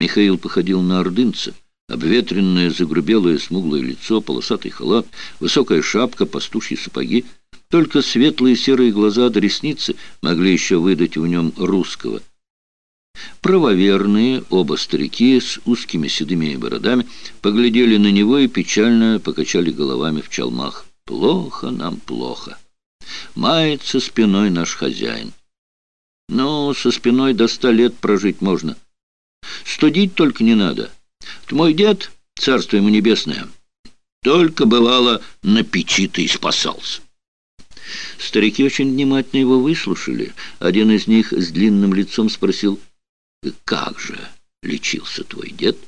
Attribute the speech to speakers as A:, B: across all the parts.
A: Михаил походил на ордынца. Обветренное, загрубелое, смуглое лицо, полосатый халат, высокая шапка, пастушьи сапоги. Только светлые серые глаза до ресницы могли еще выдать в нем русского. Правоверные, оба старики с узкими седыми бородами, поглядели на него и печально покачали головами в чалмах. «Плохо нам, плохо. Мается спиной наш хозяин. Ну, со спиной до ста лет прожить можно. Студить только не надо». Мой дед, царство ему небесное, только бывало на печи-то и спасался. Старики очень внимательно его выслушали. Один из них с длинным лицом спросил, «Как же лечился твой дед?»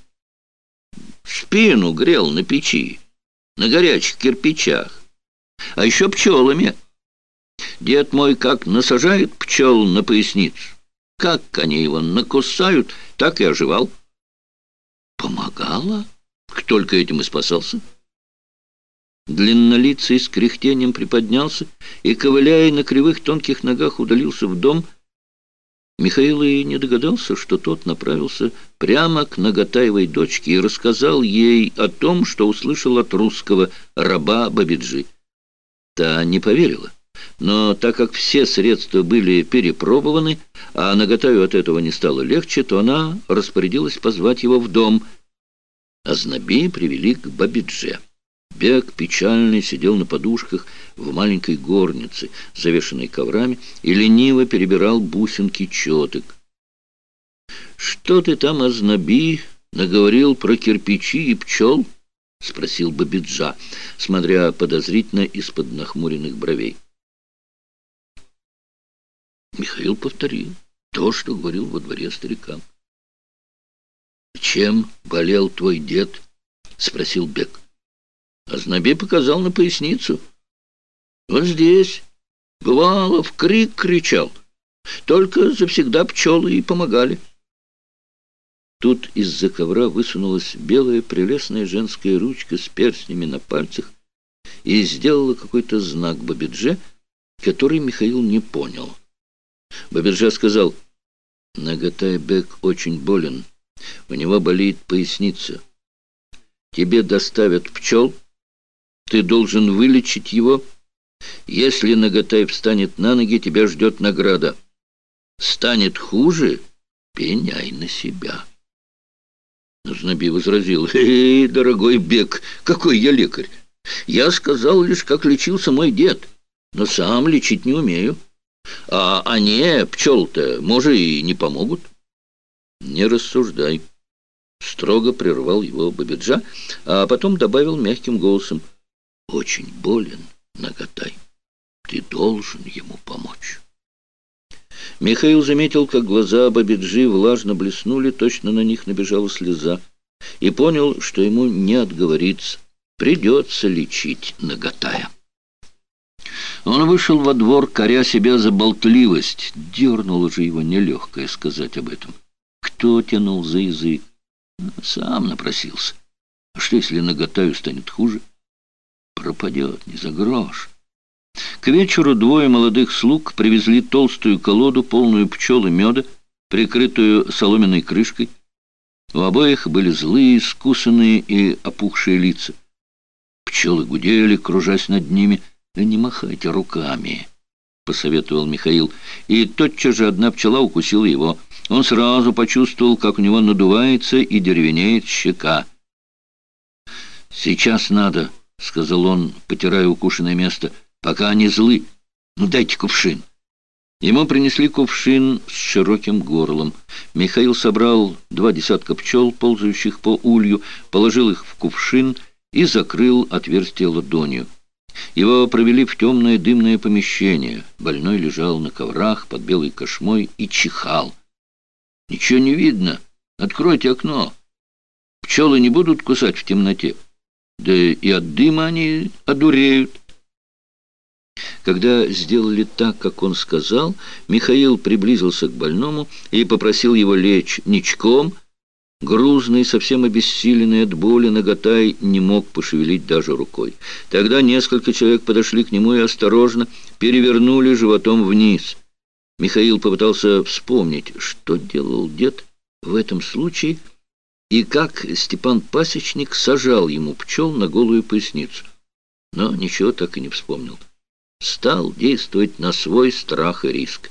A: «Спину грел на печи, на горячих кирпичах, а еще пчелами. Дед мой как насажает пчел на поясницу, как они его накусают, так и оживал». Помогала? Только этим и спасался. Длиннолицый с кряхтением приподнялся и, ковыляя на кривых тонких ногах, удалился в дом. Михаил и не догадался, что тот направился прямо к Нагатаевой дочке и рассказал ей о том, что услышал от русского раба Бабиджи. Та не поверила. Но так как все средства были перепробованы, а Нагатаю от этого не стало легче, то она распорядилась позвать его в дом. Азнаби привели к Бабидже. Бег печальный сидел на подушках в маленькой горнице, завешенной коврами, и лениво перебирал бусинки четок. «Что ты там, Азнаби, наговорил про кирпичи и пчел?» — спросил Бабиджа, смотря подозрительно из-под нахмуренных бровей. Михаил повторил то, что говорил во дворе старикам. «Чем болел твой дед?» — спросил Бек. Азнаби показал на поясницу. «Вот здесь. Бывало, в крик кричал. Только завсегда пчелы и помогали». Тут из-за ковра высунулась белая прелестная женская ручка с перстнями на пальцах и сделала какой-то знак Бабидже, который Михаил не понял. Бабиджа сказал, Нагатай-бек очень болен. У него болит поясница. Тебе доставят пчел, ты должен вылечить его. Если Нагатай встанет на ноги, тебя ждет награда. Станет хуже, пеняй на себя. Знаби возразил, «Эй, дорогой Бек, какой я лекарь! Я сказал лишь, как лечился мой дед, но сам лечить не умею». А они, пчел-то, может, и не помогут. Не рассуждай. Строго прервал его Бабиджа, а потом добавил мягким голосом. Очень болен, Нагатай. Ты должен ему помочь. Михаил заметил, как глаза Бабиджи влажно блеснули, точно на них набежала слеза, и понял, что ему не отговориться. Придется лечить Нагатая. Он вышел во двор, коря себя за болтливость. Дернуло же его нелегкое сказать об этом. Кто тянул за язык? Сам напросился. А что, если наготаю станет хуже? Пропадет не за грош. К вечеру двое молодых слуг привезли толстую колоду, полную пчел и меда, прикрытую соломенной крышкой. У обоих были злые, скусанные и опухшие лица. Пчелы гудели, кружась над ними — «Да не махайте руками», — посоветовал Михаил. И тотчас же одна пчела укусила его. Он сразу почувствовал, как у него надувается и деревенеет щека. «Сейчас надо», — сказал он, потирая укушенное место, — «пока они злы. Ну, дайте кувшин». Ему принесли кувшин с широким горлом. Михаил собрал два десятка пчел, ползающих по улью, положил их в кувшин и закрыл отверстие ладонью. Его провели в темное дымное помещение. Больной лежал на коврах под белой кошмой и чихал. «Ничего не видно. Откройте окно. Пчелы не будут кусать в темноте. Да и от дыма они одуреют». Когда сделали так, как он сказал, Михаил приблизился к больному и попросил его лечь ничком, Грузный, совсем обессиленный от боли, Наготай не мог пошевелить даже рукой. Тогда несколько человек подошли к нему и осторожно перевернули животом вниз. Михаил попытался вспомнить, что делал дед в этом случае, и как Степан Пасечник сажал ему пчел на голую поясницу. Но ничего так и не вспомнил. Стал действовать на свой страх и риск.